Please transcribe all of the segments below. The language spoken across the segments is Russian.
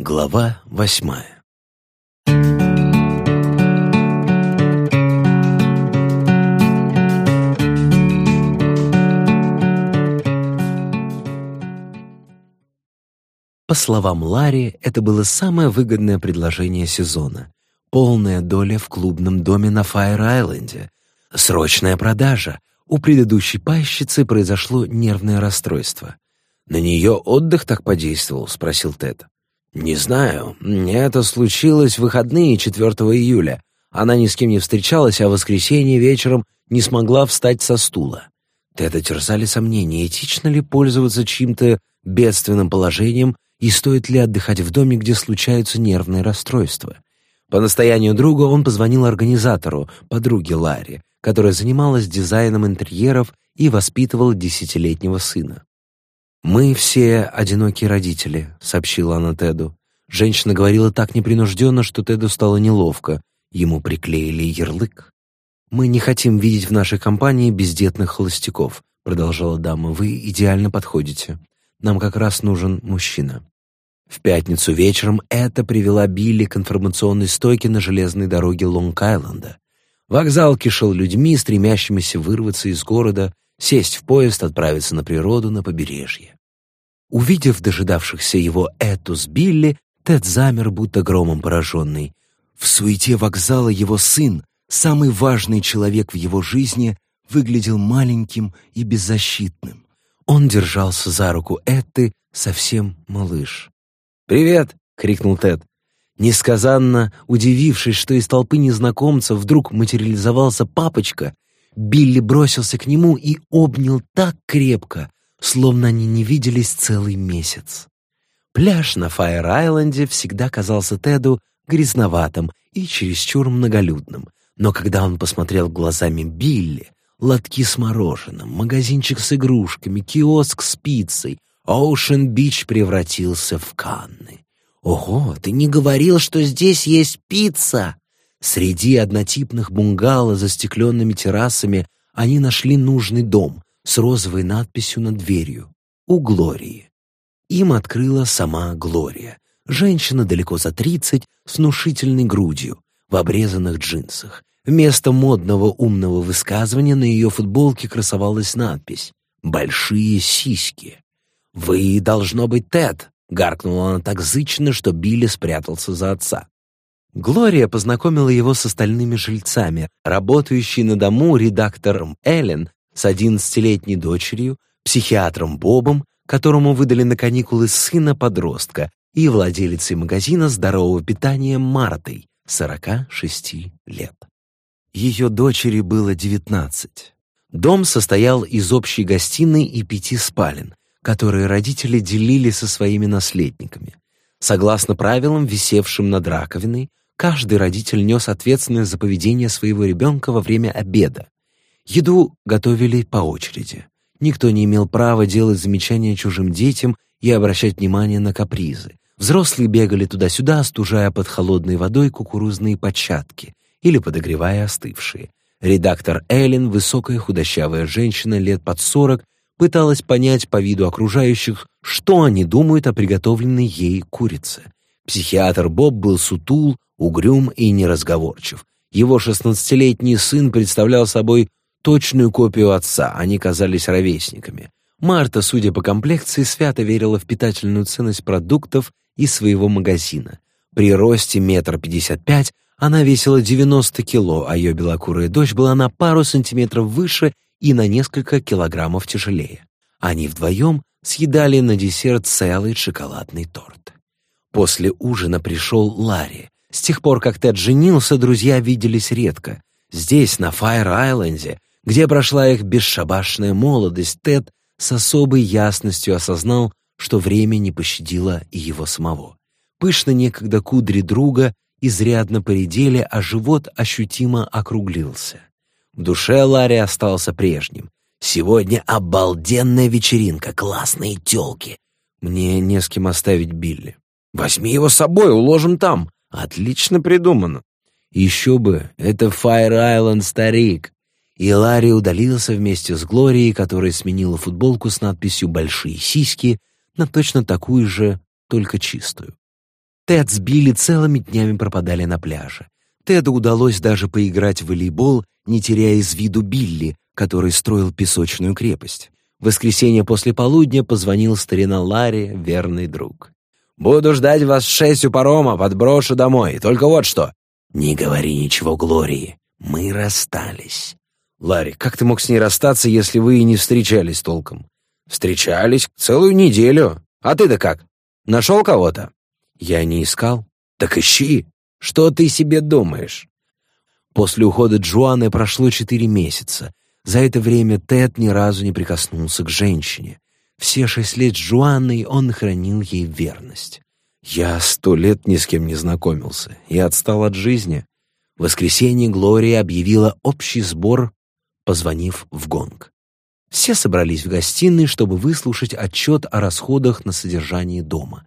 Глава восьмая По словам Ларри, это было самое выгодное предложение сезона. Полная доля в клубном доме на Файр-Айленде. Срочная продажа. У предыдущей пайщицы произошло нервное расстройство. «На нее отдых так подействовал?» — спросил Тед. «Не знаю. Это случилось в выходные 4 июля. Она ни с кем не встречалась, а в воскресенье вечером не смогла встать со стула. Теда терзали сомнения, этично ли пользоваться чьим-то бедственным положением и стоит ли отдыхать в доме, где случаются нервные расстройства. По настоянию друга он позвонил организатору, подруге Ларри, которая занималась дизайном интерьеров и воспитывала десятилетнего сына. «Мы все одинокие родители», — сообщила она Теду. Женщина говорила так непринужденно, что Теду стало неловко. Ему приклеили ярлык. «Мы не хотим видеть в нашей компании бездетных холостяков», — продолжала дама. «Вы идеально подходите. Нам как раз нужен мужчина». В пятницу вечером это привела Билли к информационной стойке на железной дороге Лонг-Айленда. Вокзал кишел людьми, стремящимися вырваться из города, сесть в поезд, отправиться на природу, на побережье. Увидев дожидавшихся его Эту с Билли, Тед замер, будто громом пораженный. В суете вокзала его сын, самый важный человек в его жизни, выглядел маленьким и беззащитным. Он держался за руку Этты, совсем малыш. «Привет!» — крикнул Тед. Несказанно удивившись, что из толпы незнакомцев вдруг материализовался папочка, Билли бросился к нему и обнял так крепко, словно они не виделись целый месяц. Пляж на Фаер-Айленде всегда казался Теду грязноватым и чересчур многолюдным, но когда он посмотрел глазами Билли, лотки с мороженым, магазинчик с игрушками, киоск с пиццей, Оушен-Бич превратился в Канны. «Ого, ты не говорил, что здесь есть пицца!» Среди однотипных бунгало с застекленными террасами они нашли нужный дом с розовой надписью над дверью «У Глории». Им открыла сама Глория, женщина далеко за тридцать, с внушительной грудью, в обрезанных джинсах. Вместо модного умного высказывания на ее футболке красовалась надпись «Большие сиськи». «Вы, должно быть, Тед!» — гаркнула она так зычно, что Билли спрятался за отца. Глория познакомила его с остальными жильцами, работающей на дому редактором Эллен с одиннадцатилетней дочерью, психиатром Бобом, которому выдали на каникулы сына-подростка, и владелицей магазина здорового питания Мартой, 46 лет. Ее дочери было 19. Дом состоял из общей гостиной и пяти спален, которые родители делили со своими наследниками. Согласно правилам, висевшим над раковиной, каждый родитель нес ответственность за поведение своего ребенка во время обеда. Еду готовили по очереди. Никто не имел права делать замечания чужим детям и обращать внимание на капризы. Взрослые бегали туда-сюда, остужая под холодной водой кукурузные початки или подогревая остывшие. Редактор Эллен, высокая худощавая женщина лет под сорок, пыталась понять по виду окружающих, что они думают о приготовленной ей курице. Психиатр Боб был сутул, угрюм и неразговорчив. Его шестнадцатилетний сын представлял собой точную копию отца, они казались ровесниками. Марта, судя по комплекции, свято верила в питательную ценность продуктов и своего магазина. При росте метр пятьдесят пять она весила 90 кило, а ее белокурая дочь была на пару сантиметров выше и на несколько килограммов тяжелее. Они вдвоем съедали на десерт целый шоколадный торт. После ужина пришел Ларри. С тех пор, как Тед женился, друзья виделись редко. Здесь, на Файр-Айленде, где прошла их бесшабашная молодость, Тед с особой ясностью осознал, что время не пощадило и его самого. Пышно некогда кудри друга изрядно поредели, а живот ощутимо округлился. В душе Ларри остался прежним. «Сегодня обалденная вечеринка, классные тёлки. Мне не с кем оставить Билли. Возьми его с собой, уложим там. Отлично придумано. Еще бы, это Файр-Айленд, старик». И Ларри удалился вместе с Глорией, которая сменила футболку с надписью «Большие сиськи» на точно такую же, только чистую. Тед с Билли целыми днями пропадали на пляже. Теду удалось даже поиграть в волейбол, не теряя из виду Билли, который строил песочную крепость. В воскресенье после полудня позвонил старина Ларри, верный друг. «Буду ждать вас в шесть у парома, подброшу домой. Только вот что». «Не говори ничего, Глории. Мы расстались». «Ларри, как ты мог с ней расстаться, если вы и не встречались толком?» «Встречались целую неделю. А ты-то как? Нашел кого-то?» «Я не искал». «Так ищи. Что ты себе думаешь?» После ухода Джоанны прошло четыре месяца. За это время Тед ни разу не прикоснулся к женщине. Все шесть лет с Джоанной он хранил ей верность. Я сто лет ни с кем не знакомился. Я отстал от жизни. В воскресенье Глория объявила общий сбор, позвонив в гонг. Все собрались в гостиной, чтобы выслушать отчет о расходах на содержание дома.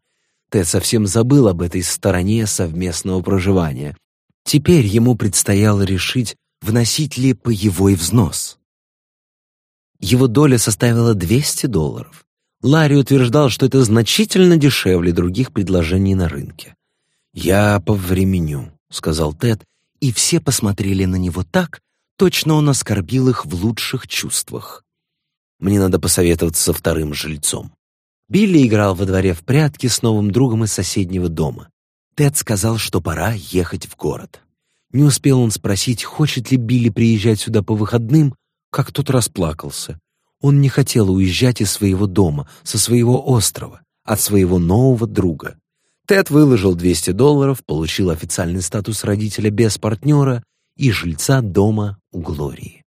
Тед совсем забыл об этой стороне совместного проживания. Теперь ему предстояло решить, вносить ли паевой взнос. Его доля составила 200 долларов. Ларри утверждал, что это значительно дешевле других предложений на рынке. «Я повременю», — сказал Тед, и все посмотрели на него так, точно он оскорбил их в лучших чувствах. «Мне надо посоветоваться со вторым жильцом». Билли играл во дворе в прятки с новым другом из соседнего дома. Тед сказал, что пора ехать в город. Не успел он спросить, хочет ли Билли приезжать сюда по выходным, как тот расплакался. Он не хотел уезжать из своего дома, со своего острова, от своего нового друга. Тед выложил 200 долларов, получил официальный статус родителя без партнера и жильца дома у Глории.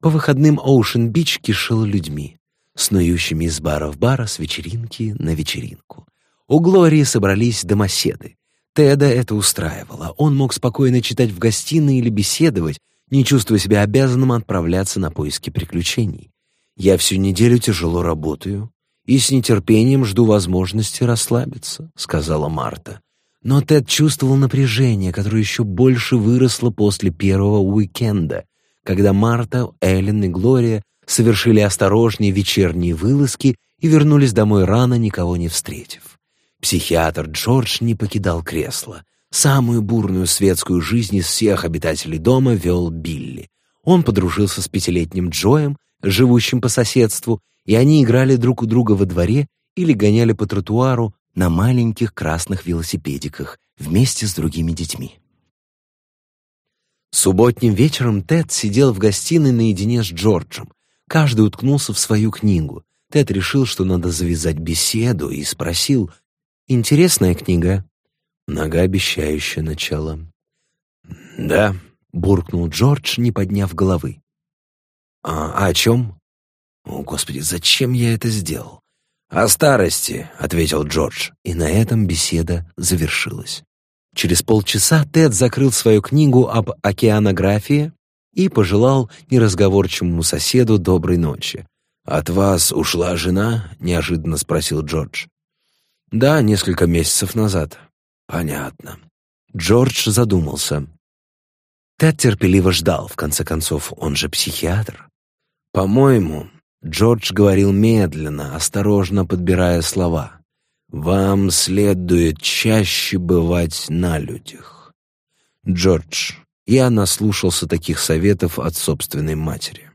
По выходным Оушен-Бич кишел людьми, снующими из бара в бар с вечеринки на вечеринку. У Глории собрались домоседы. Теда это устраивало. Он мог спокойно читать в гостиной или беседовать, не чувствуя себя обязанным отправляться на поиски приключений. Я всю неделю тяжело работаю и с нетерпением жду возможности расслабиться», — сказала Марта. Но Тед чувствовал напряжение, которое еще больше выросло после первого уикенда, когда Марта, Эллен и Глория совершили осторожнее вечерние вылазки и вернулись домой рано, никого не встретив. Психиатр Джордж не покидал кресло. Самую бурную светскую жизнь из всех обитателей дома вел Билли. Он подружился с пятилетним Джоем, живущим по соседству, и они играли друг у друга во дворе или гоняли по тротуару на маленьких красных велосипедиках вместе с другими детьми. Субботним вечером Тед сидел в гостиной наедине с Джорджем. Каждый уткнулся в свою книгу. Тед решил, что надо завязать беседу, и спросил, «Интересная книга?» Многообещающее начало. «Да», — буркнул Джордж, не подняв головы. «А, а о чем?» «О, Господи, зачем я это сделал?» «О старости», — ответил Джордж, и на этом беседа завершилась. Через полчаса Тед закрыл свою книгу об океанографии и пожелал неразговорчивому соседу доброй ночи. «От вас ушла жена?» — неожиданно спросил Джордж. «Да, несколько месяцев назад. «Понятно». Джордж задумался. Тед терпеливо ждал, в конце концов, он же психиатр. «По-моему, Джордж говорил медленно, осторожно подбирая слова. «Вам следует чаще бывать на людях». «Джордж, я наслушался таких советов от собственной матери».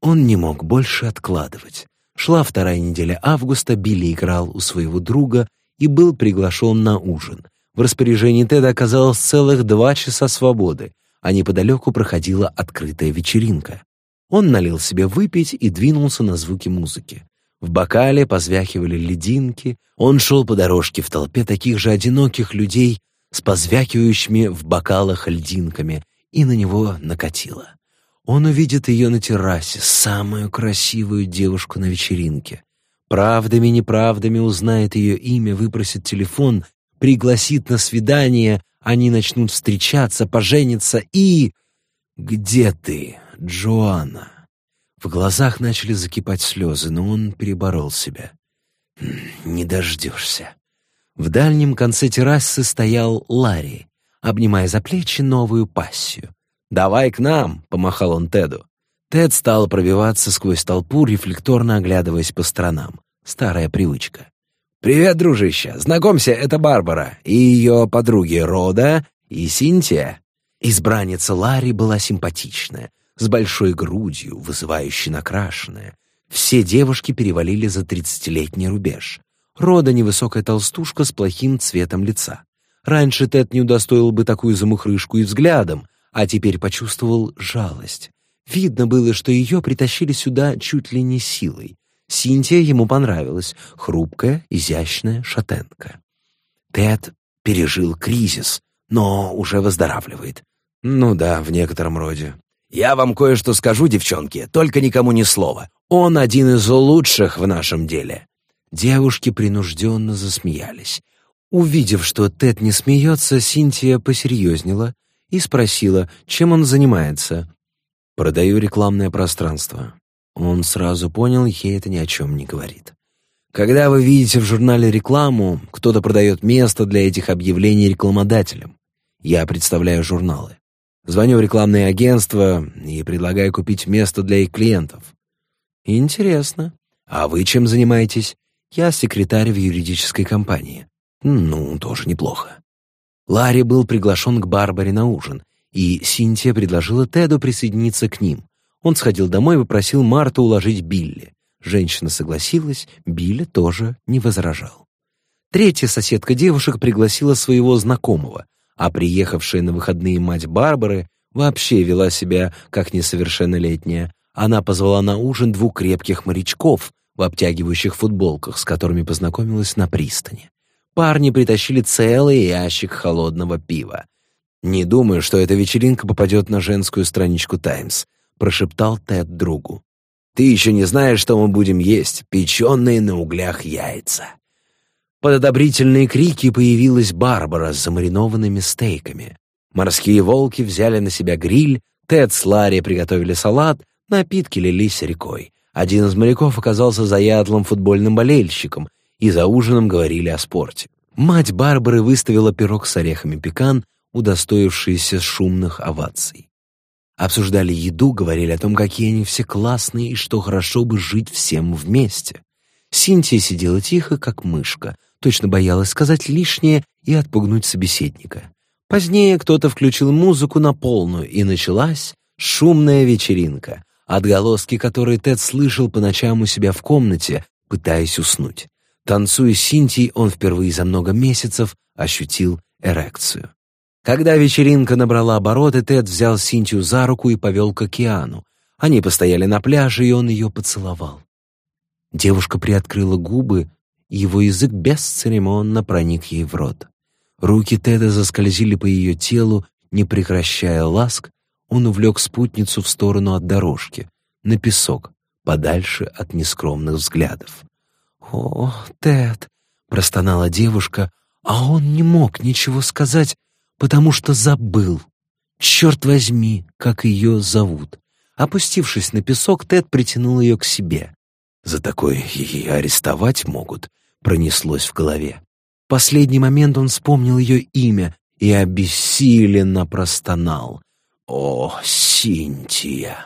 Он не мог больше откладывать. Шла вторая неделя августа, Билли играл у своего друга и был приглашен на ужин. В распоряжении Теда оказалось целых два часа свободы, а неподалеку проходила открытая вечеринка. Он налил себе выпить и двинулся на звуки музыки. В бокале позвякивали лединки, он шел по дорожке в толпе таких же одиноких людей с позвякивающими в бокалах льдинками, и на него накатило. Он увидит ее на террасе, самую красивую девушку на вечеринке. Правдами-неправдами узнает ее имя, выпросит телефон, пригласит на свидание, они начнут встречаться, пожениться и... «Где ты, Джоанна?» В глазах начали закипать слезы, но он переборол себя. «Не дождешься». В дальнем конце террасы стоял Ларри, обнимая за плечи новую пассию. «Давай к нам!» — помахал он Теду. Тед стал пробиваться сквозь толпу, рефлекторно оглядываясь по сторонам. Старая привычка. «Привет, дружище! Знакомься, это Барбара и ее подруги Рода и Синтия». Избранница Ларри была симпатичная, с большой грудью, вызывающе накрашенная. Все девушки перевалили за тридцатилетний рубеж. Рода невысокая толстушка с плохим цветом лица. Раньше Тед не удостоил бы такую замухрышку и взглядом, а теперь почувствовал жалость. Видно было, что ее притащили сюда чуть ли не силой. Синтия ему понравилась, хрупкая, изящная шатенка. Тед пережил кризис, но уже выздоравливает. Ну да, в некотором роде. Я вам кое-что скажу, девчонки, только никому ни слова. Он один из лучших в нашем деле. Девушки принужденно засмеялись. Увидев, что Тед не смеется, Синтия посерьезнела и спросила, чем он занимается. «Продаю рекламное пространство». Он сразу понял, ей это ни о чем не говорит. Когда вы видите в журнале рекламу, кто-то продает место для этих объявлений рекламодателям. Я представляю журналы. Звоню в рекламное агентство и предлагаю купить место для их клиентов. Интересно. А вы чем занимаетесь? Я секретарь в юридической компании. Ну, тоже неплохо. Ларри был приглашен к Барбаре на ужин, и Синтия предложила Теду присоединиться к ним. Он сходил домой и попросил Марту уложить Билли. Женщина согласилась, Билли тоже не возражал. Третья соседка девушек пригласила своего знакомого, а приехавшая на выходные мать Барбары вообще вела себя как несовершеннолетняя. Она позвала на ужин двух крепких морячков в обтягивающих футболках, с которыми познакомилась на пристани парни притащили целый ящик холодного пива. «Не думаю, что эта вечеринка попадет на женскую страничку «Таймс», — прошептал Тед другу. «Ты еще не знаешь, что мы будем есть, печеные на углях яйца». Под одобрительные крики появилась Барбара с замаринованными стейками. Морские волки взяли на себя гриль, Тед с Ларри приготовили салат, напитки лились рекой. Один из моряков оказался заядлым футбольным болельщиком — и за ужином говорили о спорте. Мать Барбары выставила пирог с орехами пекан, удостоившийся шумных оваций. Обсуждали еду, говорили о том, какие они все классные и что хорошо бы жить всем вместе. Синтия сидела тихо, как мышка, точно боялась сказать лишнее и отпугнуть собеседника. Позднее кто-то включил музыку на полную, и началась шумная вечеринка, отголоски которой Тед слышал по ночам у себя в комнате, пытаясь уснуть. Танцуя с Синтией, он впервые за много месяцев ощутил эрекцию. Когда вечеринка набрала обороты, Тед взял Синтию за руку и повел к океану. Они постояли на пляже, и он ее поцеловал. Девушка приоткрыла губы, и его язык бесцеремонно проник ей в рот. Руки Теда заскользили по ее телу, не прекращая ласк, он увлек спутницу в сторону от дорожки, на песок, подальше от нескромных взглядов. «О, Тед!» — простонала девушка, а он не мог ничего сказать, потому что забыл. Черт возьми, как ее зовут. Опустившись на песок, Тед притянул ее к себе. «За такое и арестовать могут», — пронеслось в голове. В последний момент он вспомнил ее имя и обессиленно простонал. «О, Синтия!»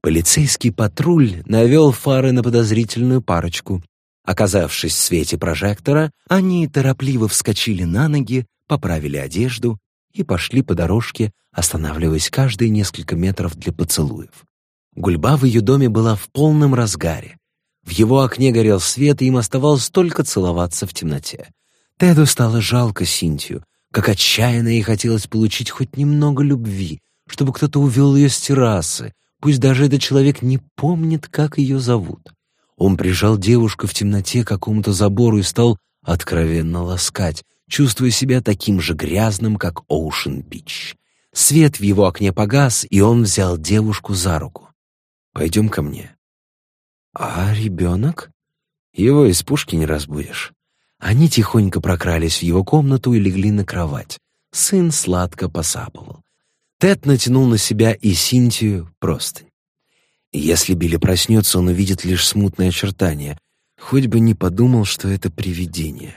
Полицейский патруль навел фары на подозрительную парочку. Оказавшись в свете прожектора, они торопливо вскочили на ноги, поправили одежду и пошли по дорожке, останавливаясь каждые несколько метров для поцелуев. Гульба в ее доме была в полном разгаре. В его окне горел свет, и им оставалось только целоваться в темноте. Теду стало жалко Синтию, как отчаянно ей хотелось получить хоть немного любви, чтобы кто-то увел ее с террасы, пусть даже этот человек не помнит, как ее зовут. Он прижал девушку в темноте к какому-то забору и стал откровенно ласкать, чувствуя себя таким же грязным, как Оушен-Бич. Свет в его окне погас, и он взял девушку за руку. «Пойдем ко мне». «А ребенок?» «Его из пушки не разбудишь». Они тихонько прокрались в его комнату и легли на кровать. Сын сладко посапывал. Тед натянул на себя и Синтию простынь. Если Билли проснется, он увидит лишь смутные очертания. Хоть бы не подумал, что это привидение.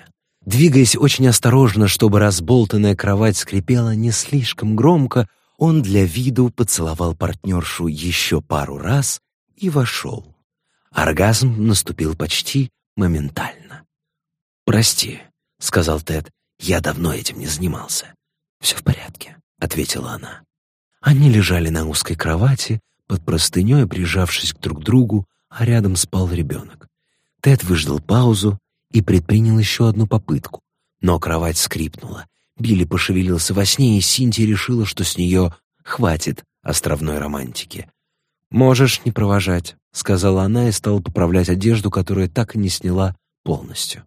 Двигаясь очень осторожно, чтобы разболтанная кровать скрипела не слишком громко, он для виду поцеловал партнершу еще пару раз и вошел. Оргазм наступил почти моментально. «Прости», — сказал Тед, — «я давно этим не занимался». «Все в порядке», — ответила она. Они лежали на узкой кровати, под простыней, прижавшись друг к другу, а рядом спал ребенок. Тед выждал паузу и предпринял еще одну попытку, но кровать скрипнула. Билли пошевелился во сне, и Синтия решила, что с нее хватит островной романтики. «Можешь не провожать», — сказала она и стала поправлять одежду, которую так и не сняла полностью.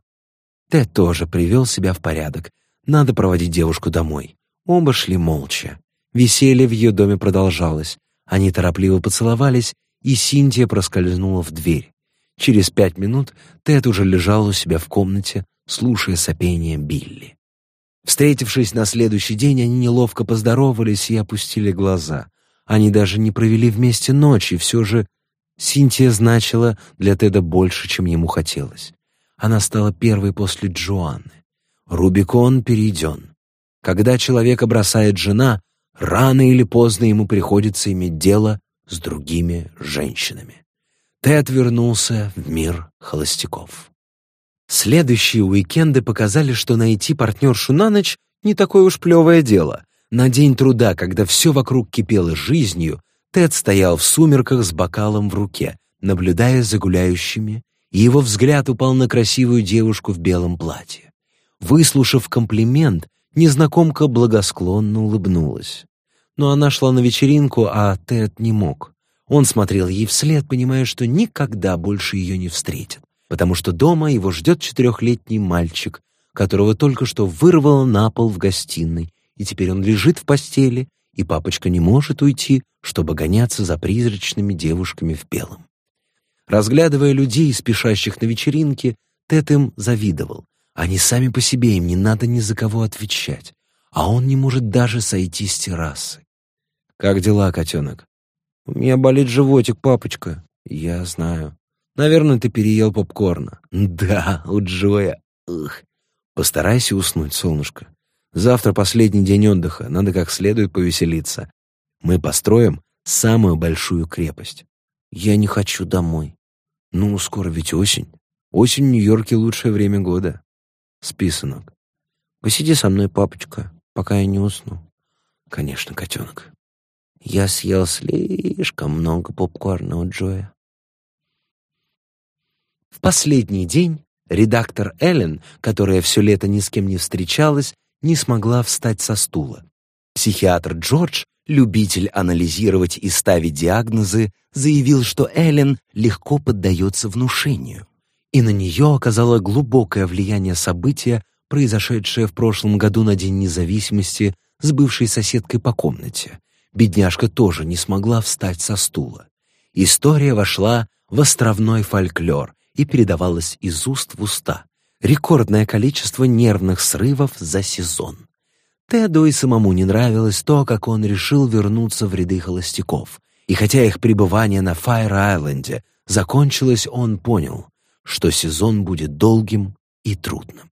Тед тоже привел себя в порядок. Надо проводить девушку домой. Оба шли молча. Веселье в ее доме продолжалось. Они торопливо поцеловались, и Синтия проскользнула в дверь. Через пять минут Тед уже лежал у себя в комнате, слушая сопение Билли. Встретившись на следующий день, они неловко поздоровались и опустили глаза. Они даже не провели вместе ночи, все же Синтия значила для Теда больше, чем ему хотелось. Она стала первой после Джоанны. Рубикон перейден. Когда человека бросает жена, рано или поздно ему приходится иметь дело с другими женщинами. Тед вернулся в мир холостяков. Следующие уикенды показали, что найти партнершу на ночь не такое уж плевое дело. На день труда, когда все вокруг кипело жизнью, Тед стоял в сумерках с бокалом в руке, наблюдая за гуляющими, и его взгляд упал на красивую девушку в белом платье. Выслушав комплимент, незнакомка благосклонно улыбнулась. Но она шла на вечеринку, а Тед не мог. Он смотрел ей вслед, понимая, что никогда больше ее не встретит, потому что дома его ждет четырехлетний мальчик, которого только что вырвало на пол в гостиной, и теперь он лежит в постели, и папочка не может уйти, чтобы гоняться за призрачными девушками в белом. Разглядывая людей, спешащих на вечеринке, Тед им завидовал. Они сами по себе, им не надо ни за кого отвечать, а он не может даже сойти с террасы. «Как дела, котенок?» «У меня болит животик, папочка». «Я знаю». «Наверное, ты переел попкорна». «Да, у Джоя». Ух. «Постарайся уснуть, солнышко. Завтра последний день отдыха, надо как следует повеселиться. Мы построим самую большую крепость». «Я не хочу домой». «Ну, скоро ведь осень. Осень в Нью-Йорке — лучшее время года». «Спи, сынок». «Посиди со мной, папочка, пока я не усну». «Конечно, котенок». Я съел слишком много попкорна у Джоя. В последний день редактор Эллен, которая все лето ни с кем не встречалась, не смогла встать со стула. Психиатр Джордж, любитель анализировать и ставить диагнозы, заявил, что Эллен легко поддается внушению. И на нее оказало глубокое влияние события, произошедшее в прошлом году на День независимости с бывшей соседкой по комнате — бедняжка тоже не смогла встать со стула. История вошла в островной фольклор и передавалась из уст в уста. Рекордное количество нервных срывов за сезон. Теду и самому не нравилось то, как он решил вернуться в ряды холостяков. И хотя их пребывание на Файр-Айленде закончилось, он понял, что сезон будет долгим и трудным.